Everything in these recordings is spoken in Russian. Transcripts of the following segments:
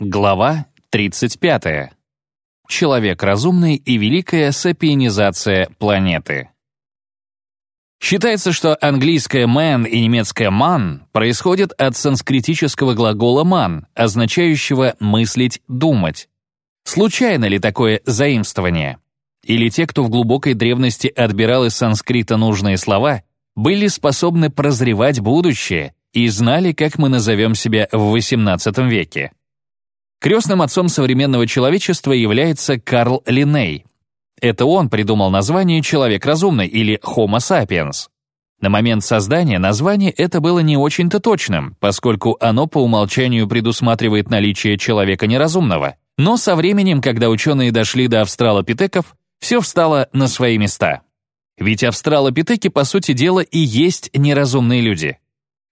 Глава 35. Человек разумный и великая сапиенизация планеты. Считается, что английское «man» и немецкое «man» происходят от санскритического глагола «man», означающего «мыслить», «думать». Случайно ли такое заимствование? Или те, кто в глубокой древности отбирал из санскрита нужные слова, были способны прозревать будущее и знали, как мы назовем себя в XVIII веке? Крестным отцом современного человечества является Карл Линней. Это он придумал название «человек разумный» или «Homo sapiens». На момент создания название это было не очень-то точным, поскольку оно по умолчанию предусматривает наличие человека неразумного. Но со временем, когда ученые дошли до австралопитеков, все встало на свои места. Ведь австралопитеки, по сути дела, и есть неразумные люди.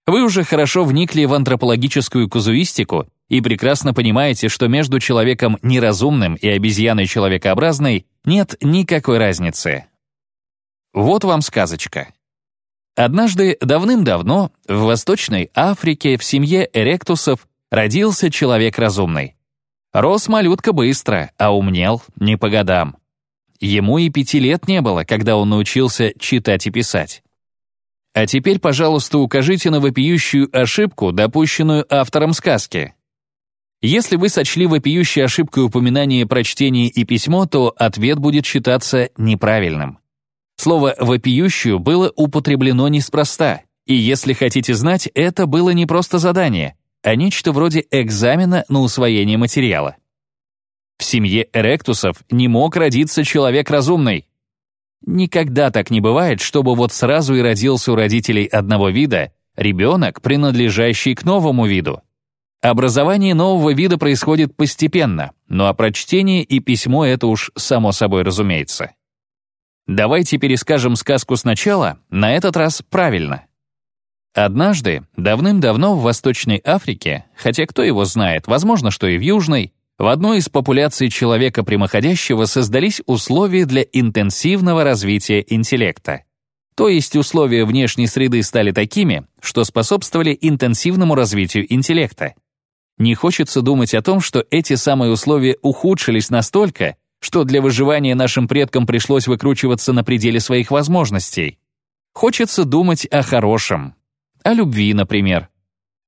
Вы уже хорошо вникли в антропологическую казуистику и прекрасно понимаете, что между человеком неразумным и обезьяной человекообразной нет никакой разницы. Вот вам сказочка. Однажды, давным-давно, в Восточной Африке в семье эректусов родился человек разумный. Рос малютка быстро, а умнел не по годам. Ему и пяти лет не было, когда он научился читать и писать. А теперь, пожалуйста, укажите на вопиющую ошибку, допущенную автором сказки. Если вы сочли вопиющей ошибкой упоминание прочтения и письмо, то ответ будет считаться неправильным. Слово «вопиющую» было употреблено неспроста, и если хотите знать, это было не просто задание, а нечто вроде экзамена на усвоение материала. В семье эректусов не мог родиться человек разумный. Никогда так не бывает, чтобы вот сразу и родился у родителей одного вида ребенок, принадлежащий к новому виду. Образование нового вида происходит постепенно, но о прочтении и письмо это уж само собой разумеется. Давайте перескажем сказку сначала, на этот раз правильно. Однажды, давным-давно в Восточной Африке, хотя кто его знает, возможно, что и в Южной, в одной из популяций человека прямоходящего создались условия для интенсивного развития интеллекта. То есть условия внешней среды стали такими, что способствовали интенсивному развитию интеллекта. Не хочется думать о том, что эти самые условия ухудшились настолько, что для выживания нашим предкам пришлось выкручиваться на пределе своих возможностей. Хочется думать о хорошем. О любви, например.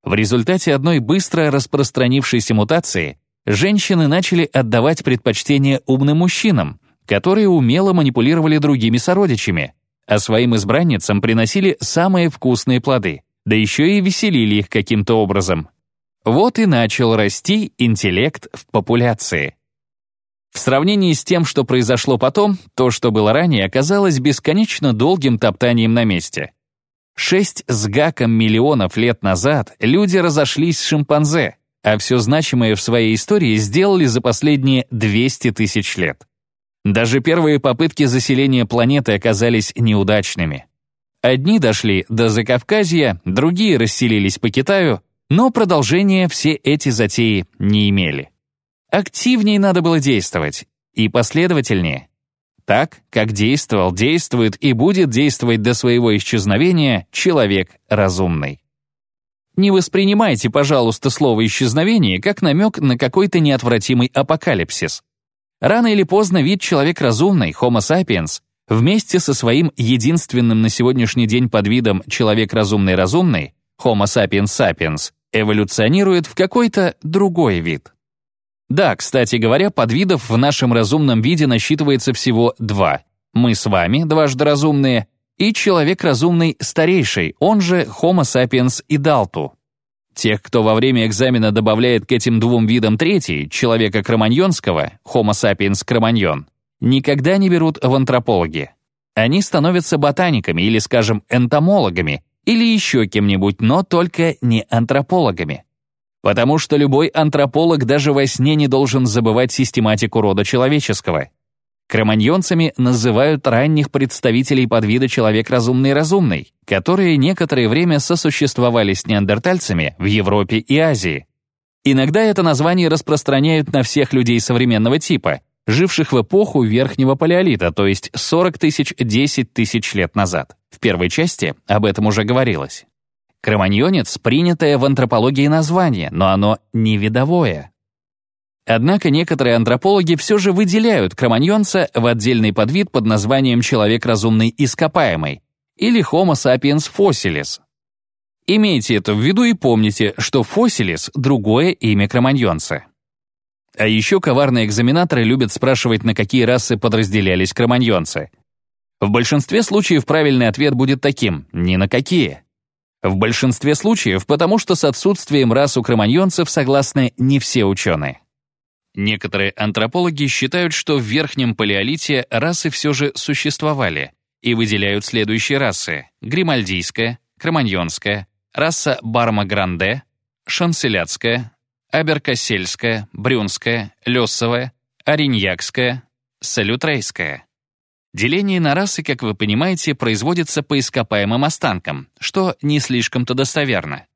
В результате одной быстро распространившейся мутации женщины начали отдавать предпочтение умным мужчинам, которые умело манипулировали другими сородичами, а своим избранницам приносили самые вкусные плоды, да еще и веселили их каким-то образом. Вот и начал расти интеллект в популяции. В сравнении с тем, что произошло потом, то, что было ранее, оказалось бесконечно долгим топтанием на месте. Шесть с гаком миллионов лет назад люди разошлись с шимпанзе, а все значимое в своей истории сделали за последние 200 тысяч лет. Даже первые попытки заселения планеты оказались неудачными. Одни дошли до Закавказья, другие расселились по Китаю, но продолжения все эти затеи не имели. Активнее надо было действовать, и последовательнее. Так, как действовал, действует и будет действовать до своего исчезновения человек разумный. Не воспринимайте, пожалуйста, слово «исчезновение» как намек на какой-то неотвратимый апокалипсис. Рано или поздно вид человек разумный, Homo sapiens, вместе со своим единственным на сегодняшний день подвидом человек разумный-разумный, Homo sapiens sapiens, эволюционирует в какой-то другой вид. Да, кстати говоря, подвидов в нашем разумном виде насчитывается всего два. Мы с вами, дважды разумные, и человек разумный старейший, он же Homo sapiens idaltu. Тех, кто во время экзамена добавляет к этим двум видам третий, человека кроманьонского, Homo sapiens кроманьон, никогда не берут в антропологи. Они становятся ботаниками или, скажем, энтомологами, или еще кем-нибудь, но только не антропологами. Потому что любой антрополог даже во сне не должен забывать систематику рода человеческого. Кроманьонцами называют ранних представителей подвида человек разумный-разумный, которые некоторое время сосуществовали с неандертальцами в Европе и Азии. Иногда это название распространяют на всех людей современного типа, живших в эпоху Верхнего Палеолита, то есть 40 тысяч 10 тысяч лет назад. В первой части об этом уже говорилось. Кроманьонец — принятое в антропологии название, но оно не видовое. Однако некоторые антропологи все же выделяют кроманьонца в отдельный подвид под названием «человек разумный ископаемый» или Homo sapiens fossilis. Имейте это в виду и помните, что fossilis — другое имя кроманьонца. А еще коварные экзаменаторы любят спрашивать, на какие расы подразделялись кроманьонцы. В большинстве случаев правильный ответ будет таким — ни на какие. В большинстве случаев, потому что с отсутствием рас у кроманьонцев согласны не все ученые. Некоторые антропологи считают, что в Верхнем Палеолите расы все же существовали и выделяют следующие расы — гримальдийская, кроманьонская, раса Барма-Гранде, шанселятская, аберкасельская, брюнская, лесовая, ориньякская, салютрейская. Деление на расы, как вы понимаете, производится по ископаемым останкам, что не слишком-то достоверно.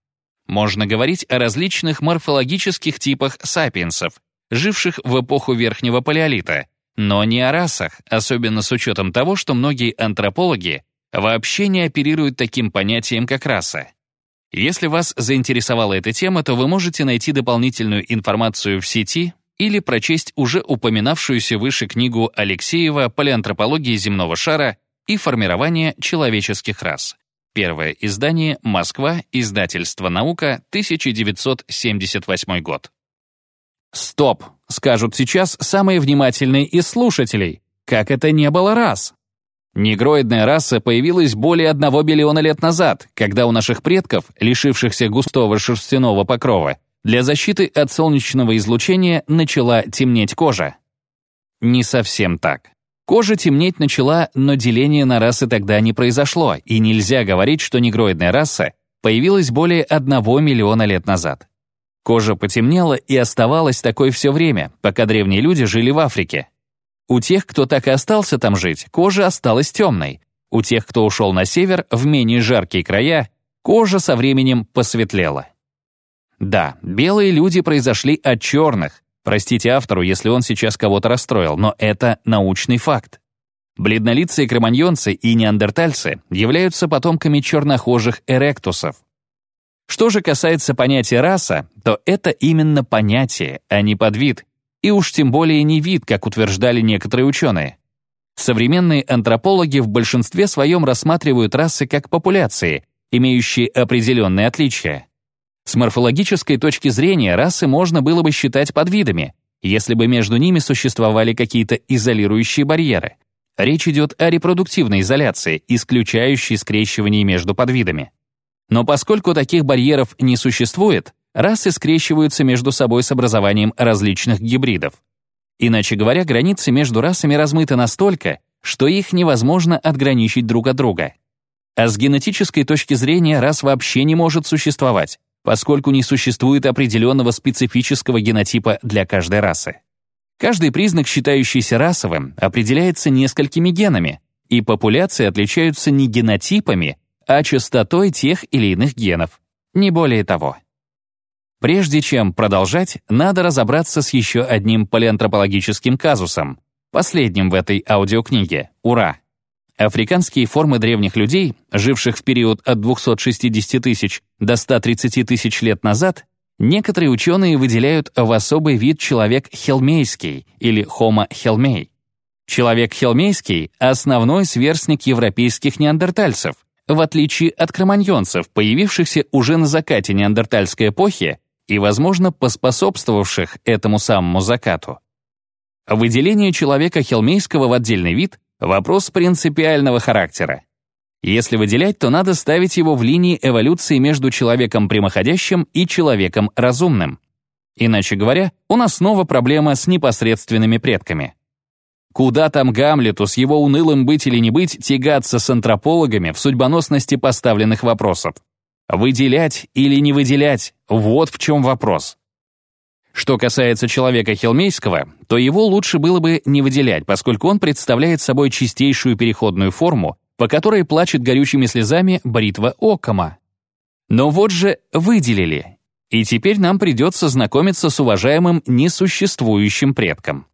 Можно говорить о различных морфологических типах сапиенсов, живших в эпоху Верхнего Палеолита, но не о расах, особенно с учетом того, что многие антропологи вообще не оперируют таким понятием, как раса. Если вас заинтересовала эта тема, то вы можете найти дополнительную информацию в сети или прочесть уже упоминавшуюся выше книгу Алексеева «Палеантропология земного шара и формирование человеческих рас». Первое издание «Москва», издательство «Наука», 1978 год. Стоп, скажут сейчас самые внимательные из слушателей. Как это не было раз? Негроидная раса появилась более одного биллиона лет назад, когда у наших предков, лишившихся густого шерстяного покрова, для защиты от солнечного излучения начала темнеть кожа. Не совсем так. Кожа темнеть начала, но деление на расы тогда не произошло, и нельзя говорить, что негроидная раса появилась более одного миллиона лет назад. Кожа потемнела и оставалась такой все время, пока древние люди жили в Африке. У тех, кто так и остался там жить, кожа осталась темной. У тех, кто ушел на север, в менее жаркие края, кожа со временем посветлела. Да, белые люди произошли от черных. Простите автору, если он сейчас кого-то расстроил, но это научный факт. Бледнолицые кроманьонцы и неандертальцы являются потомками чернохожих эректусов. Что же касается понятия раса, то это именно понятие, а не подвид, и уж тем более не вид, как утверждали некоторые ученые. Современные антропологи в большинстве своем рассматривают расы как популяции, имеющие определенные отличия. С морфологической точки зрения расы можно было бы считать подвидами, если бы между ними существовали какие-то изолирующие барьеры. Речь идет о репродуктивной изоляции, исключающей скрещивание между подвидами. Но поскольку таких барьеров не существует, расы скрещиваются между собой с образованием различных гибридов. Иначе говоря, границы между расами размыты настолько, что их невозможно отграничить друг от друга. А с генетической точки зрения рас вообще не может существовать, поскольку не существует определенного специфического генотипа для каждой расы. Каждый признак, считающийся расовым, определяется несколькими генами, и популяции отличаются не генотипами, а частотой тех или иных генов. Не более того. Прежде чем продолжать, надо разобраться с еще одним палеантропологическим казусом, последним в этой аудиокниге. Ура! Африканские формы древних людей, живших в период от 260 тысяч до 130 тысяч лет назад, некоторые ученые выделяют в особый вид человек хелмейский или Homo хелмей. Человек хелмейский — основной сверстник европейских неандертальцев, в отличие от кроманьонцев, появившихся уже на закате неандертальской эпохи и, возможно, поспособствовавших этому самому закату. Выделение человека хелмейского в отдельный вид — вопрос принципиального характера. Если выделять, то надо ставить его в линии эволюции между человеком прямоходящим и человеком разумным. Иначе говоря, у нас снова проблема с непосредственными предками. Куда там Гамлету с его унылым быть или не быть тягаться с антропологами в судьбоносности поставленных вопросов? Выделять или не выделять — вот в чем вопрос. Что касается человека Хелмейского, то его лучше было бы не выделять, поскольку он представляет собой чистейшую переходную форму, по которой плачет горючими слезами бритва Окама. Но вот же выделили, и теперь нам придется знакомиться с уважаемым несуществующим предком.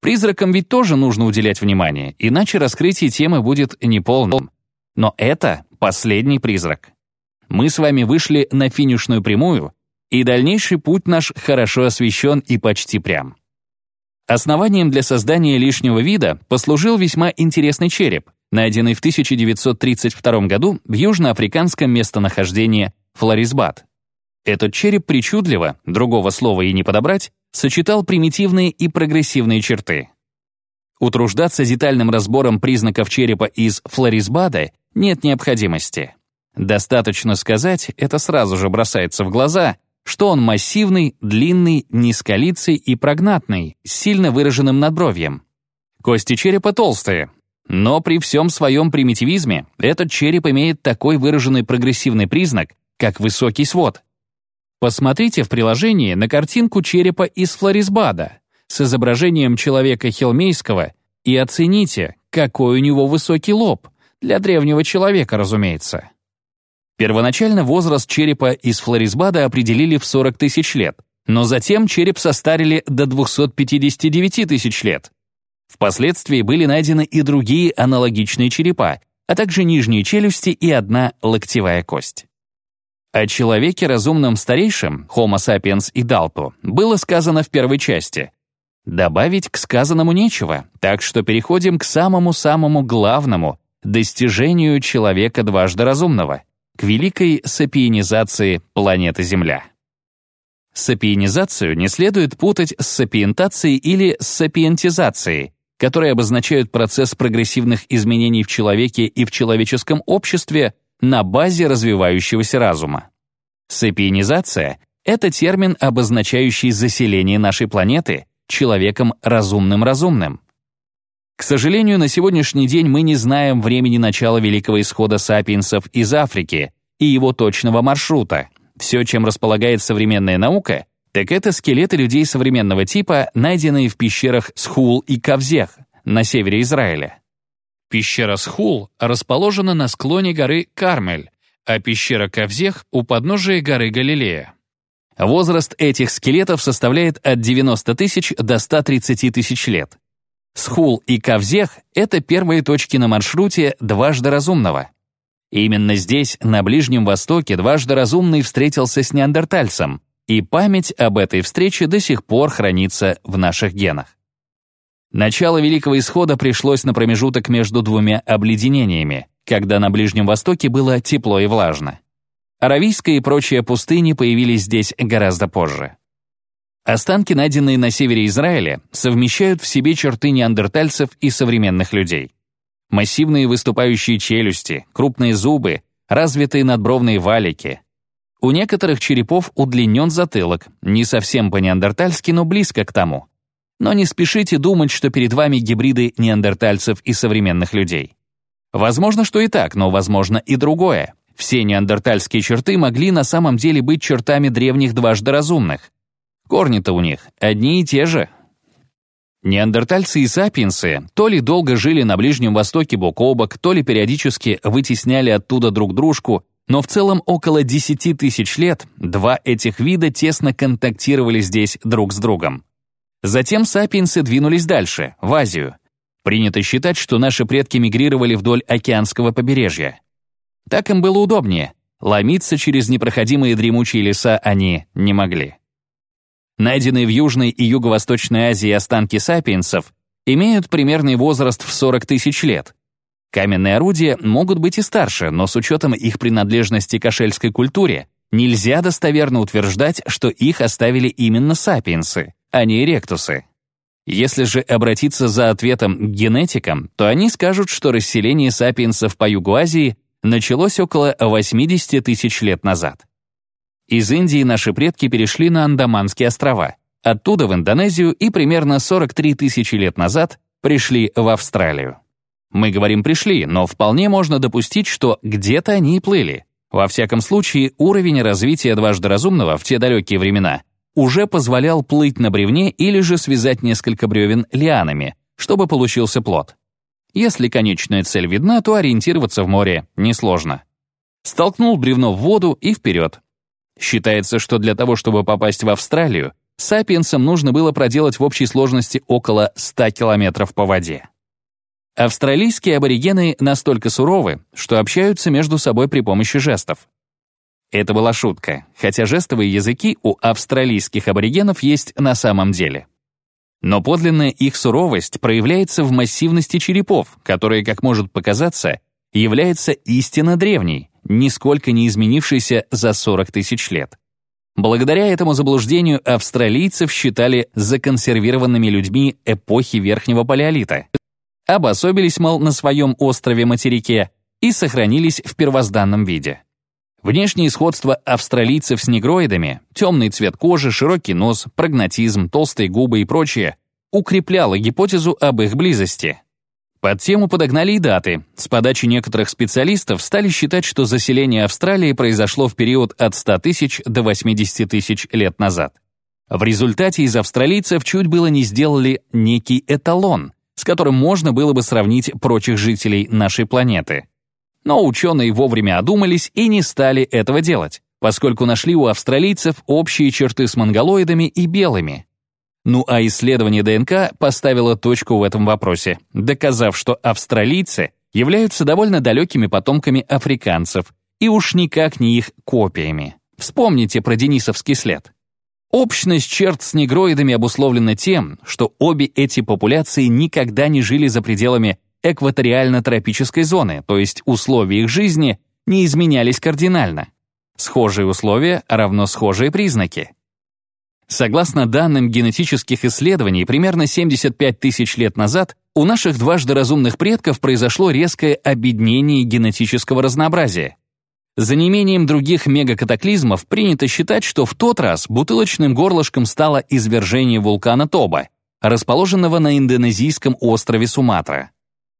Призракам ведь тоже нужно уделять внимание, иначе раскрытие темы будет неполным. Но это последний призрак. Мы с вами вышли на финишную прямую, и дальнейший путь наш хорошо освещен и почти прям. Основанием для создания лишнего вида послужил весьма интересный череп, найденный в 1932 году в южноафриканском местонахождении Флорисбад. Этот череп причудливо, другого слова и не подобрать, сочетал примитивные и прогрессивные черты. Утруждаться детальным разбором признаков черепа из Флорисбада нет необходимости. Достаточно сказать, это сразу же бросается в глаза, что он массивный, длинный, низколицый и прогнатный, с сильно выраженным надбровьем. Кости черепа толстые, но при всем своем примитивизме этот череп имеет такой выраженный прогрессивный признак, как высокий свод. Посмотрите в приложении на картинку черепа из Флорисбада с изображением человека Хелмейского и оцените, какой у него высокий лоб, для древнего человека, разумеется. Первоначально возраст черепа из Флорисбада определили в 40 тысяч лет, но затем череп состарили до 259 тысяч лет. Впоследствии были найдены и другие аналогичные черепа, а также нижние челюсти и одна локтевая кость. О человеке разумном старейшем, Homo sapiens и Dalto, было сказано в первой части. Добавить к сказанному нечего, так что переходим к самому-самому главному — достижению человека дважды разумного — к великой сапиенизации планеты Земля. Сапиенизацию не следует путать с сапиентацией или сапиентизацией, которые обозначают процесс прогрессивных изменений в человеке и в человеческом обществе на базе развивающегося разума. Сапиенизация — это термин, обозначающий заселение нашей планеты человеком разумным-разумным. К сожалению, на сегодняшний день мы не знаем времени начала великого исхода сапиенсов из Африки и его точного маршрута. Все, чем располагает современная наука, так это скелеты людей современного типа, найденные в пещерах Схул и Кавзех на севере Израиля. Пещера Схул расположена на склоне горы Кармель, а пещера Кавзех — у подножия горы Галилея. Возраст этих скелетов составляет от 90 тысяч до 130 тысяч лет. Схул и Кавзех — это первые точки на маршруте дважды разумного. именно здесь, на Ближнем Востоке, дважды разумный встретился с неандертальцем, и память об этой встрече до сих пор хранится в наших генах. Начало Великого Исхода пришлось на промежуток между двумя обледенениями, когда на Ближнем Востоке было тепло и влажно. Аравийская и прочие пустыни появились здесь гораздо позже. Останки, найденные на севере Израиля, совмещают в себе черты неандертальцев и современных людей. Массивные выступающие челюсти, крупные зубы, развитые надбровные валики. У некоторых черепов удлинен затылок, не совсем по-неандертальски, но близко к тому. Но не спешите думать, что перед вами гибриды неандертальцев и современных людей. Возможно, что и так, но возможно и другое. Все неандертальские черты могли на самом деле быть чертами древних дважды разумных, Корни-то у них одни и те же. Неандертальцы и сапиенсы то ли долго жили на Ближнем Востоке бок о бок, то ли периодически вытесняли оттуда друг дружку, но в целом около 10 тысяч лет два этих вида тесно контактировали здесь друг с другом. Затем сапиенсы двинулись дальше, в Азию. Принято считать, что наши предки мигрировали вдоль океанского побережья. Так им было удобнее. Ломиться через непроходимые дремучие леса они не могли. Найденные в Южной и Юго-Восточной Азии останки сапиенсов имеют примерный возраст в 40 тысяч лет. Каменные орудия могут быть и старше, но с учетом их принадлежности к ашельской культуре нельзя достоверно утверждать, что их оставили именно сапиенсы, а не эректусы. Если же обратиться за ответом к генетикам, то они скажут, что расселение сапиенсов по Югу Азии началось около 80 тысяч лет назад. Из Индии наши предки перешли на Андаманские острова, оттуда в Индонезию и примерно 43 тысячи лет назад пришли в Австралию. Мы говорим «пришли», но вполне можно допустить, что где-то они и плыли. Во всяком случае, уровень развития дважды разумного в те далекие времена уже позволял плыть на бревне или же связать несколько бревен лианами, чтобы получился плод. Если конечная цель видна, то ориентироваться в море несложно. Столкнул бревно в воду и вперед. Считается, что для того, чтобы попасть в Австралию, сапиенсам нужно было проделать в общей сложности около 100 километров по воде. Австралийские аборигены настолько суровы, что общаются между собой при помощи жестов. Это была шутка, хотя жестовые языки у австралийских аборигенов есть на самом деле. Но подлинная их суровость проявляется в массивности черепов, которая, как может показаться, является истинно древней, нисколько не изменившейся за 40 тысяч лет. Благодаря этому заблуждению австралийцев считали законсервированными людьми эпохи Верхнего Палеолита. Обособились, мол, на своем острове-материке и сохранились в первозданном виде. Внешнее сходство австралийцев с негроидами, темный цвет кожи, широкий нос, прагнатизм, толстые губы и прочее укрепляло гипотезу об их близости. Под тему подогнали и даты. С подачи некоторых специалистов стали считать, что заселение Австралии произошло в период от 100 тысяч до 80 тысяч лет назад. В результате из австралийцев чуть было не сделали некий эталон, с которым можно было бы сравнить прочих жителей нашей планеты. Но ученые вовремя одумались и не стали этого делать, поскольку нашли у австралийцев общие черты с монголоидами и белыми. Ну а исследование ДНК поставило точку в этом вопросе, доказав, что австралийцы являются довольно далекими потомками африканцев и уж никак не их копиями. Вспомните про денисовский след. Общность черт с негроидами обусловлена тем, что обе эти популяции никогда не жили за пределами экваториально-тропической зоны, то есть условия их жизни не изменялись кардинально. Схожие условия равно схожие признаки. Согласно данным генетических исследований, примерно 75 тысяч лет назад у наших дважды разумных предков произошло резкое обеднение генетического разнообразия. За неимением других мегакатаклизмов принято считать, что в тот раз бутылочным горлышком стало извержение вулкана Тоба, расположенного на индонезийском острове Суматра.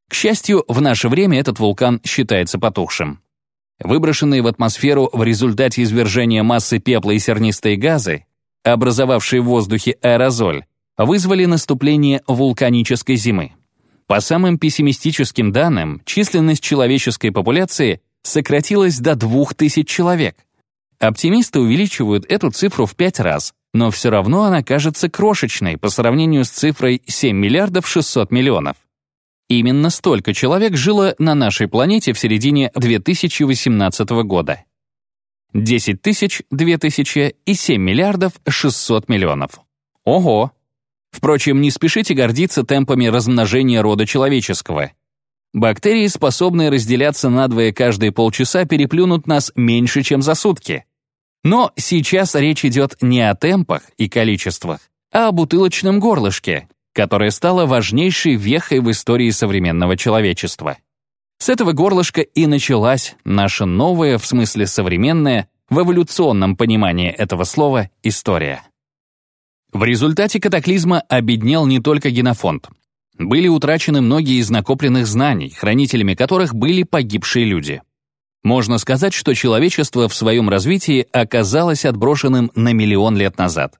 К счастью, в наше время этот вулкан считается потухшим. Выброшенные в атмосферу в результате извержения массы пепла и сернистые газы, образовавшие в воздухе аэрозоль, вызвали наступление вулканической зимы. По самым пессимистическим данным, численность человеческой популяции сократилась до 2000 человек. Оптимисты увеличивают эту цифру в пять раз, но все равно она кажется крошечной по сравнению с цифрой 7 миллиардов 600 миллионов. Именно столько человек жило на нашей планете в середине 2018 года. 10 тысяч, 2 тысячи и 7 миллиардов 600 миллионов. Ого! Впрочем, не спешите гордиться темпами размножения рода человеческого. Бактерии, способные разделяться надвое каждые полчаса, переплюнут нас меньше, чем за сутки. Но сейчас речь идет не о темпах и количествах, а о бутылочном горлышке, которое стало важнейшей вехой в истории современного человечества. С этого горлышка и началась наша новая, в смысле современная, в эволюционном понимании этого слова, история. В результате катаклизма обеднел не только генофонд. Были утрачены многие из накопленных знаний, хранителями которых были погибшие люди. Можно сказать, что человечество в своем развитии оказалось отброшенным на миллион лет назад.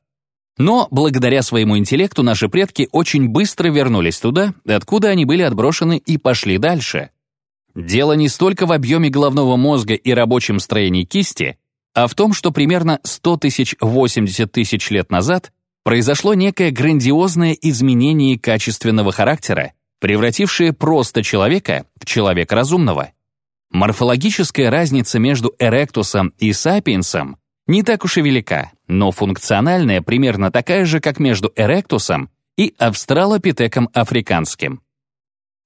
Но благодаря своему интеллекту наши предки очень быстро вернулись туда, откуда они были отброшены и пошли дальше. Дело не столько в объеме головного мозга и рабочем строении кисти, а в том, что примерно 100 тысяч 80 тысяч лет назад произошло некое грандиозное изменение качественного характера, превратившее просто человека в человека разумного. Морфологическая разница между эректусом и сапиенсом не так уж и велика, но функциональная примерно такая же, как между эректусом и австралопитеком африканским.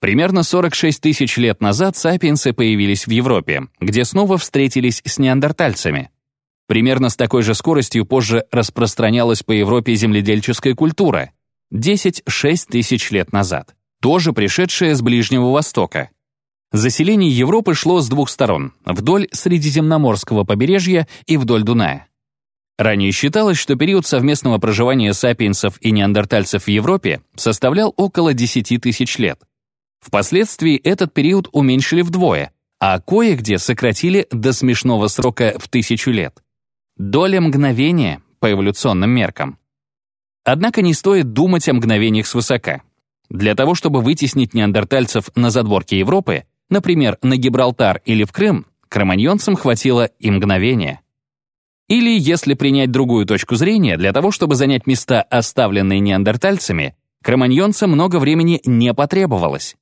Примерно 46 тысяч лет назад сапиенсы появились в Европе, где снова встретились с неандертальцами. Примерно с такой же скоростью позже распространялась по Европе земледельческая культура, 10-6 тысяч лет назад, тоже пришедшая с Ближнего Востока. Заселение Европы шло с двух сторон, вдоль Средиземноморского побережья и вдоль Дуная. Ранее считалось, что период совместного проживания сапиенсов и неандертальцев в Европе составлял около 10 тысяч лет. Впоследствии этот период уменьшили вдвое, а кое-где сократили до смешного срока в тысячу лет. Доля мгновения по эволюционным меркам. Однако не стоит думать о мгновениях свысока. Для того, чтобы вытеснить неандертальцев на задворке Европы, например, на Гибралтар или в Крым, кроманьонцам хватило и мгновения. Или, если принять другую точку зрения, для того, чтобы занять места, оставленные неандертальцами, кроманьонцам много времени не потребовалось.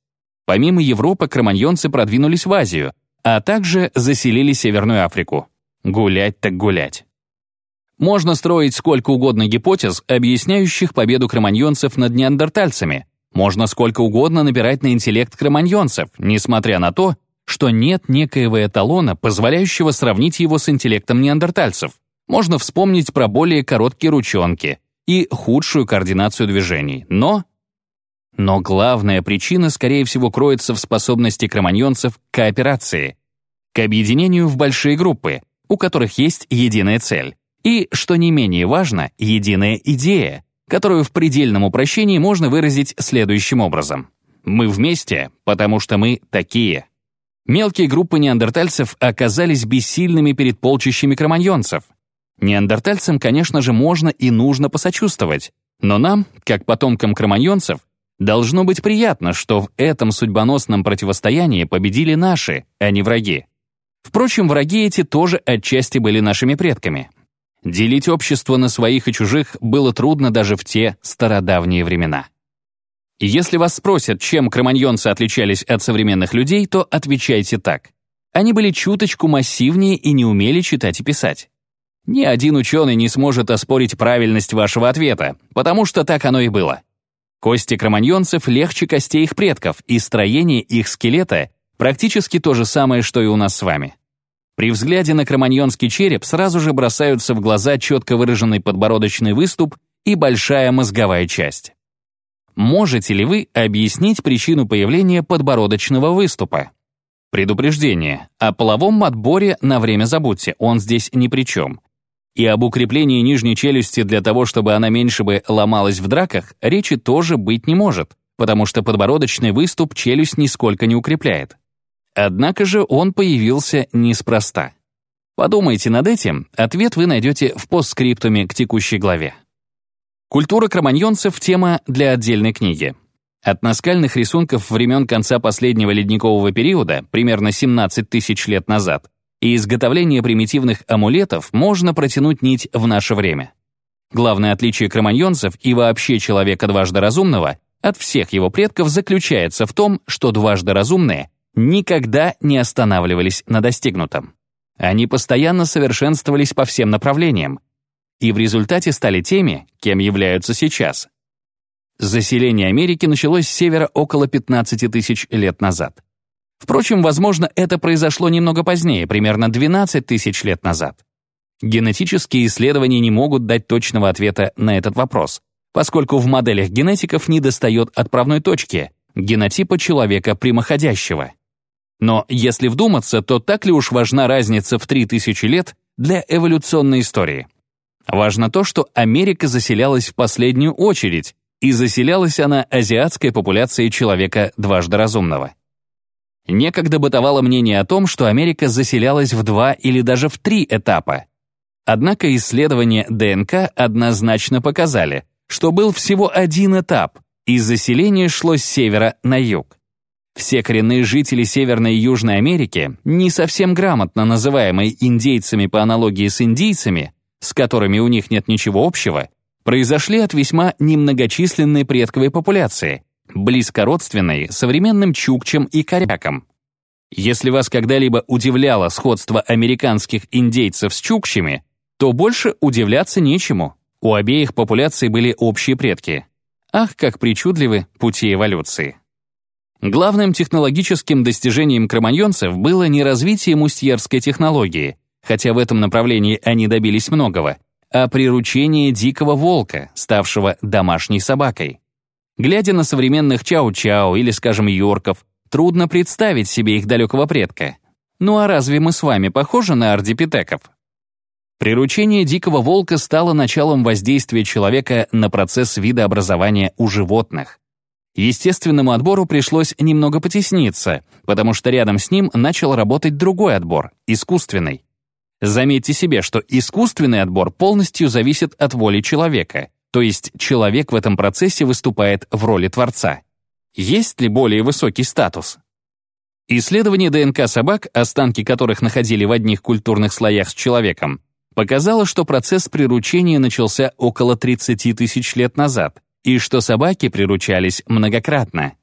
Помимо Европы, кроманьонцы продвинулись в Азию, а также заселили Северную Африку. Гулять так гулять. Можно строить сколько угодно гипотез, объясняющих победу кроманьонцев над неандертальцами. Можно сколько угодно набирать на интеллект кроманьонцев, несмотря на то, что нет некоего эталона, позволяющего сравнить его с интеллектом неандертальцев. Можно вспомнить про более короткие ручонки и худшую координацию движений, но... Но главная причина, скорее всего, кроется в способности кроманьонцев к кооперации, к объединению в большие группы, у которых есть единая цель. И, что не менее важно, единая идея, которую в предельном упрощении можно выразить следующим образом. Мы вместе, потому что мы такие. Мелкие группы неандертальцев оказались бессильными перед полчищами кроманьонцев. Неандертальцам, конечно же, можно и нужно посочувствовать, но нам, как потомкам кроманьонцев, должно быть приятно, что в этом судьбоносном противостоянии победили наши, а не враги. Впрочем, враги эти тоже отчасти были нашими предками. Делить общество на своих и чужих было трудно даже в те стародавние времена. Если вас спросят, чем кроманьонцы отличались от современных людей, то отвечайте так. Они были чуточку массивнее и не умели читать и писать. Ни один ученый не сможет оспорить правильность вашего ответа, потому что так оно и было. Кости кроманьонцев легче костей их предков, и строение их скелета практически то же самое, что и у нас с вами. При взгляде на кроманьонский череп сразу же бросаются в глаза четко выраженный подбородочный выступ и большая мозговая часть. Можете ли вы объяснить причину появления подбородочного выступа? Предупреждение. О половом отборе на время забудьте, он здесь ни при чем. И об укреплении нижней челюсти для того, чтобы она меньше бы ломалась в драках, речи тоже быть не может, потому что подбородочный выступ челюсть нисколько не укрепляет. Однако же он появился неспроста. Подумайте над этим, ответ вы найдете в постскриптуме к текущей главе. Культура кроманьонцев — тема для отдельной книги. От наскальных рисунков времен конца последнего ледникового периода, примерно 17 тысяч лет назад, и изготовления примитивных амулетов можно протянуть нить в наше время. Главное отличие кроманьонцев и вообще человека дважды разумного от всех его предков заключается в том, что дважды разумные никогда не останавливались на достигнутом. Они постоянно совершенствовались по всем направлениям и в результате стали теми, кем являются сейчас. Заселение Америки началось с севера около 15 тысяч лет назад. Впрочем, возможно, это произошло немного позднее, примерно 12 тысяч лет назад. Генетические исследования не могут дать точного ответа на этот вопрос, поскольку в моделях генетиков недостает отправной точки, генотипа человека прямоходящего. Но если вдуматься, то так ли уж важна разница в 3000 лет для эволюционной истории? Важно то, что Америка заселялась в последнюю очередь, и заселялась она азиатской популяцией человека дважды разумного. Некогда бытовало мнение о том, что Америка заселялась в два или даже в три этапа. Однако исследования ДНК однозначно показали, что был всего один этап, и заселение шло с севера на юг. Все коренные жители Северной и Южной Америки, не совсем грамотно называемые индейцами по аналогии с индийцами, с которыми у них нет ничего общего, произошли от весьма немногочисленной предковой популяции, близко родственной современным чукчам и корякам. Если вас когда-либо удивляло сходство американских индейцев с чукчами, то больше удивляться нечему. У обеих популяций были общие предки. Ах, как причудливы пути эволюции. Главным технологическим достижением кроманьонцев было не развитие мустьерской технологии, хотя в этом направлении они добились многого, а приручение дикого волка, ставшего домашней собакой. Глядя на современных чау-чау или, скажем, йорков, трудно представить себе их далекого предка. Ну а разве мы с вами похожи на ардипитеков? Приручение дикого волка стало началом воздействия человека на процесс видообразования у животных. Естественному отбору пришлось немного потесниться, потому что рядом с ним начал работать другой отбор — искусственный. Заметьте себе, что искусственный отбор полностью зависит от воли человека, то есть человек в этом процессе выступает в роли творца. Есть ли более высокий статус? Исследование ДНК собак, останки которых находили в одних культурных слоях с человеком, показало, что процесс приручения начался около 30 тысяч лет назад, и что собаки приручались многократно.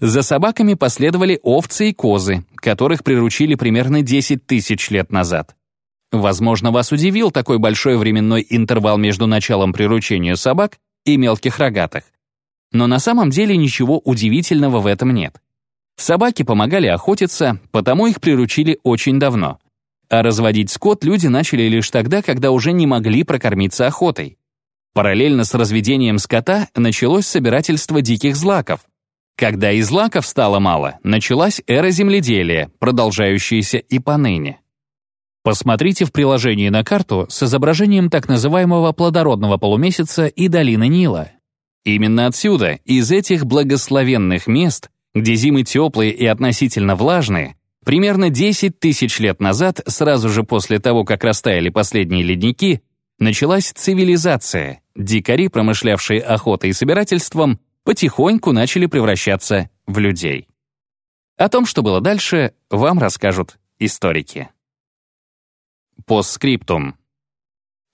За собаками последовали овцы и козы, которых приручили примерно 10 тысяч лет назад. Возможно, вас удивил такой большой временной интервал между началом приручения собак и мелких рогатых. Но на самом деле ничего удивительного в этом нет. Собаки помогали охотиться, потому их приручили очень давно. А разводить скот люди начали лишь тогда, когда уже не могли прокормиться охотой. Параллельно с разведением скота началось собирательство диких злаков. Когда и злаков стало мало, началась эра земледелия, продолжающаяся и поныне. Посмотрите в приложении на карту с изображением так называемого плодородного полумесяца и долины Нила. Именно отсюда, из этих благословенных мест, где зимы теплые и относительно влажные, примерно 10 тысяч лет назад, сразу же после того, как растаяли последние ледники, началась цивилизация. Дикари, промышлявшие охотой и собирательством, потихоньку начали превращаться в людей. О том, что было дальше, вам расскажут историки. Постскриптум.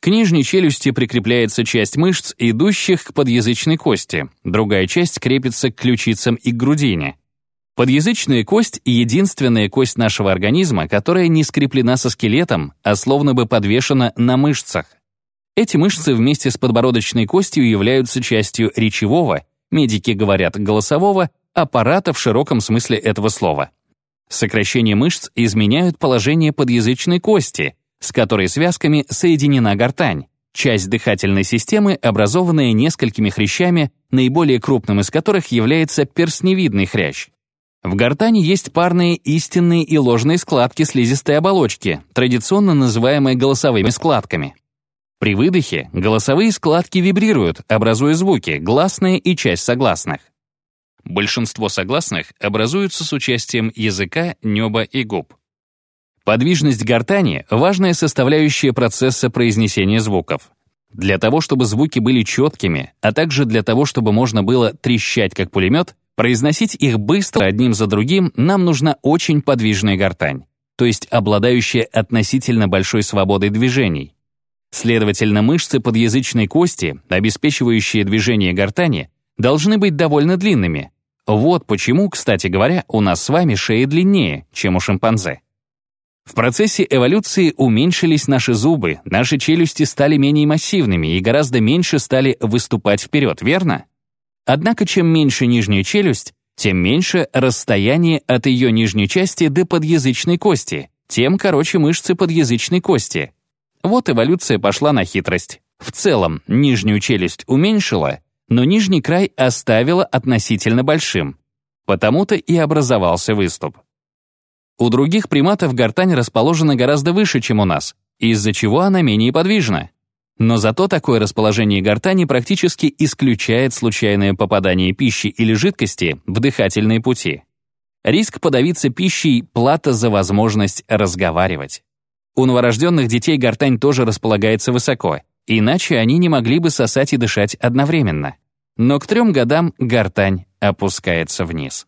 К нижней челюсти прикрепляется часть мышц, идущих к подъязычной кости, другая часть крепится к ключицам и к грудине. Подъязычная кость — единственная кость нашего организма, которая не скреплена со скелетом, а словно бы подвешена на мышцах. Эти мышцы вместе с подбородочной костью являются частью речевого, медики говорят голосового, аппарата в широком смысле этого слова. Сокращение мышц изменяют положение подъязычной кости, с которой связками соединена гортань, часть дыхательной системы, образованная несколькими хрящами, наиболее крупным из которых является перстневидный хрящ. В гортани есть парные истинные и ложные складки слизистой оболочки, традиционно называемые голосовыми складками. При выдохе голосовые складки вибрируют, образуя звуки, гласные и часть согласных. Большинство согласных образуются с участием языка, неба и губ. Подвижность гортани — важная составляющая процесса произнесения звуков. Для того, чтобы звуки были четкими, а также для того, чтобы можно было трещать как пулемет, произносить их быстро одним за другим, нам нужна очень подвижная гортань, то есть обладающая относительно большой свободой движений. Следовательно, мышцы подъязычной кости, обеспечивающие движение гортани, должны быть довольно длинными. Вот почему, кстати говоря, у нас с вами шея длиннее, чем у шимпанзе. В процессе эволюции уменьшились наши зубы, наши челюсти стали менее массивными и гораздо меньше стали выступать вперед, верно? Однако чем меньше нижняя челюсть, тем меньше расстояние от ее нижней части до подъязычной кости, тем короче мышцы подъязычной кости. Вот эволюция пошла на хитрость. В целом, нижнюю челюсть уменьшила, но нижний край оставила относительно большим. Потому-то и образовался выступ. У других приматов гортань расположена гораздо выше, чем у нас, из-за чего она менее подвижна. Но зато такое расположение гортани практически исключает случайное попадание пищи или жидкости в дыхательные пути. Риск подавиться пищей – плата за возможность разговаривать. У новорожденных детей гортань тоже располагается высоко, иначе они не могли бы сосать и дышать одновременно. Но к трем годам гортань опускается вниз.